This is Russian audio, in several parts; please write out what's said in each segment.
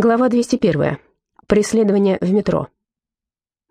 Глава 201. Преследование в метро.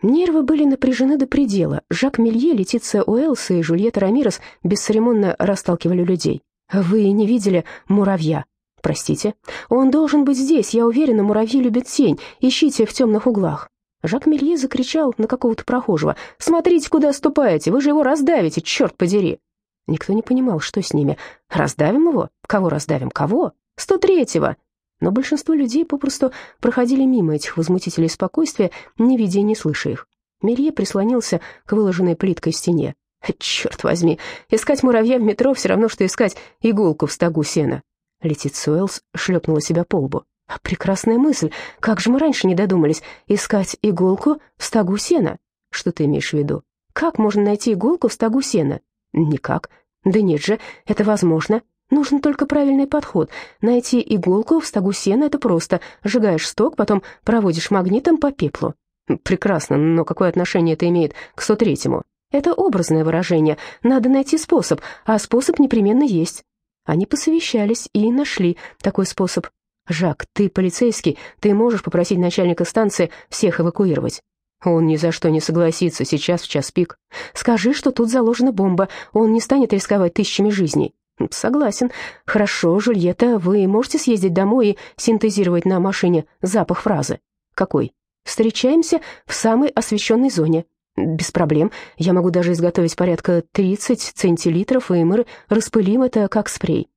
Нервы были напряжены до предела. Жак Мелье, Летиция Уэллс и Жульетта Рамирес бесцеремонно расталкивали людей. «Вы не видели муравья?» «Простите. Он должен быть здесь. Я уверена, муравьи любят тень. Ищите в темных углах». Жак Мелье закричал на какого-то прохожего. «Смотрите, куда ступаете. Вы же его раздавите, черт подери!» Никто не понимал, что с ними. «Раздавим его? Кого раздавим? Кого?» «Сто третьего!» Но большинство людей попросту проходили мимо этих возмутителей спокойствия, не видя и не слыша их. Мелье прислонился к выложенной плиткой стене. «Черт возьми, искать муравья в метро все равно, что искать иголку в стогу сена». Летиция Уэллс шлепнула себя по лбу. «Прекрасная мысль. Как же мы раньше не додумались искать иголку в стогу сена?» «Что ты имеешь в виду? Как можно найти иголку в стогу сена?» «Никак. Да нет же, это возможно. Нужен только правильный подход. Найти иголку в стогу сена — это просто. Сжигаешь сток, потом проводишь магнитом по пеплу. Прекрасно, но какое отношение это имеет к 103-му? Это образное выражение. Надо найти способ, а способ непременно есть. Они посовещались и нашли такой способ. «Жак, ты полицейский, ты можешь попросить начальника станции всех эвакуировать?» Он ни за что не согласится, сейчас в час пик. Скажи, что тут заложена бомба, он не станет рисковать тысячами жизней. «Согласен. Хорошо, Жульетта, вы можете съездить домой и синтезировать на машине запах фразы?» «Какой?» «Встречаемся в самой освещенной зоне». «Без проблем. Я могу даже изготовить порядка 30 центилитров, и мы распылим это как спрей».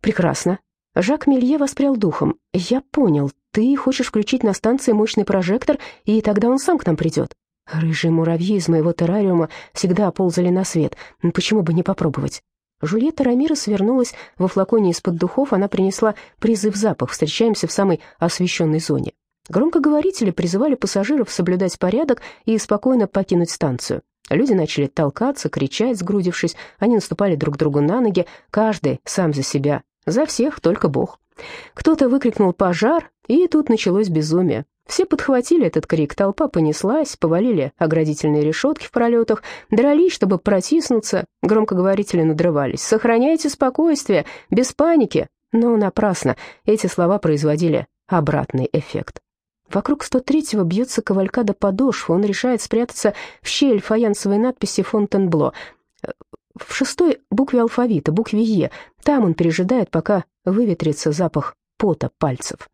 «Прекрасно». Жак Мелье воспрял духом. «Я понял. Ты хочешь включить на станции мощный прожектор, и тогда он сам к нам придет». Рыжие муравьи из моего террариума всегда ползали на свет. Почему бы не попробовать? Жульетта Рамирес вернулась во флаконе из-под духов, она принесла призыв запах, встречаемся в самой освещенной зоне. Громкоговорители призывали пассажиров соблюдать порядок и спокойно покинуть станцию. Люди начали толкаться, кричать, сгрудившись, они наступали друг другу на ноги, каждый сам за себя, за всех только Бог. Кто-то выкрикнул «пожар», и тут началось безумие. Все подхватили этот крик, толпа понеслась, повалили оградительные решетки в пролетах, дрались, чтобы протиснуться, громкоговорители надрывались. «Сохраняйте спокойствие, без паники!» Но напрасно, эти слова производили обратный эффект. Вокруг 103-го бьется кавалькада подошв, он решает спрятаться в щель фаянсовой надписи «Фонтенбло». В шестой букве алфавита, букве «Е», там он пережидает, пока выветрится запах пота пальцев.